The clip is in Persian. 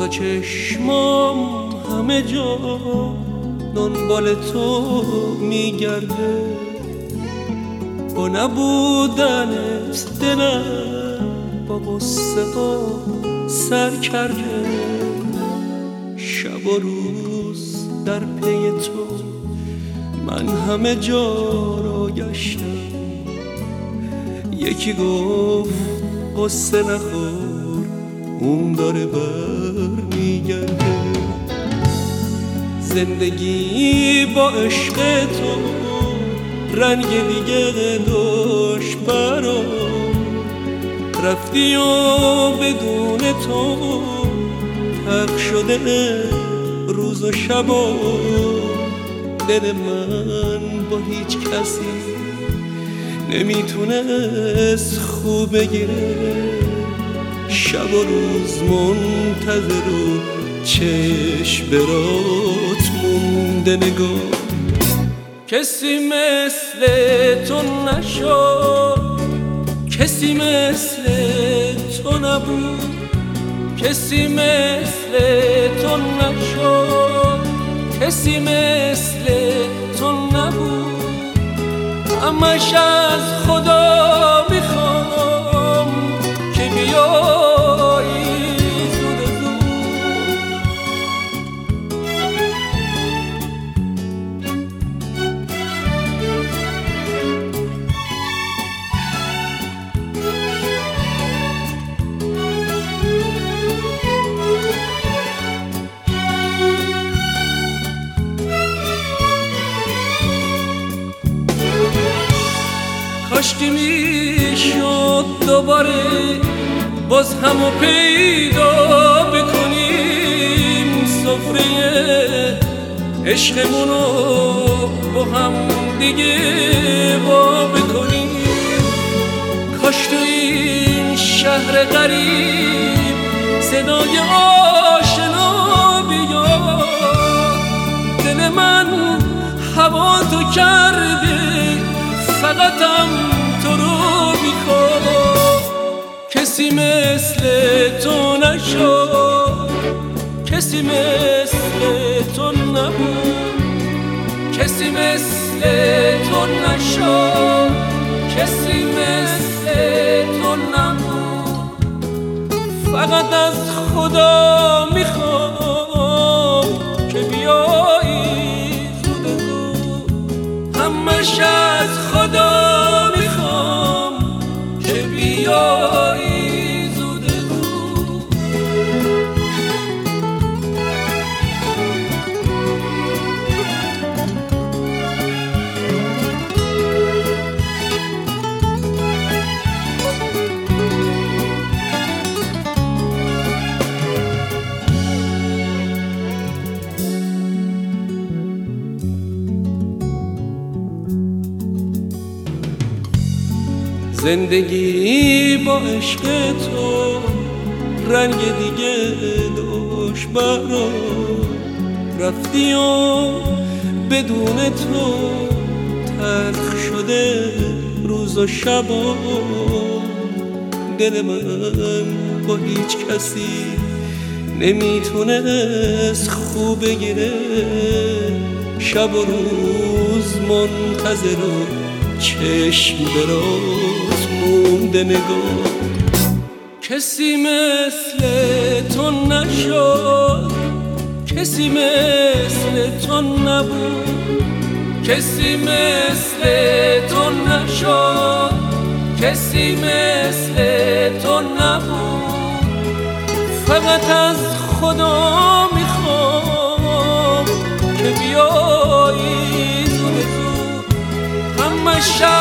تا چشمام همه جا دنبال تو میگرده. با نبودنت دلم با قصه سر کرده. شب و روز در پی تو من همه جا را گشتم. یکی گفت قصه نخور اون داره بر میگرده زندگی با عشق تو رنگ دیگه داشت برا رفتی و بدون تو تق شده روز و شبا دل من با هیچ کسی نمی‌تونست خوب بگیره. شب و روز منتظر و چشم برات مونده نگاه. کسی مثل تو نشد کسی مثل تو نبود کسی مثل تو نشد کسی مثل تو نبود. همش از خدا کاشکی می‌شد دوباره باز همو پیدا بکنیم سفره عشقمونو با هم دیگه با بکنیم. کاش تو این شهر غریب صدای آشنا بیاد دل من هوا تو کرده. فقطم تو رو می‌خواد کسی مثل تو نشد کسی مثل تو نبود. کسی مثل تو نشد کسی مثل تو نبود. فقط از خدا زندگی با عشق تو رنگ دیگه داشت برا رفتی و بدون تو تلخ شده روز و شبا دل من با هیچ کسی نمی‌تونست خوب بگیره. شب و روز منتظر و چشم براز مونده نگاه. کسی مثل تو نشد. کسی مثل تو نبود. کسی مثل تو نشد. کسی مثل تو نبود. فقط از خدا می‌خوام که بیایی از خدا می‌خوام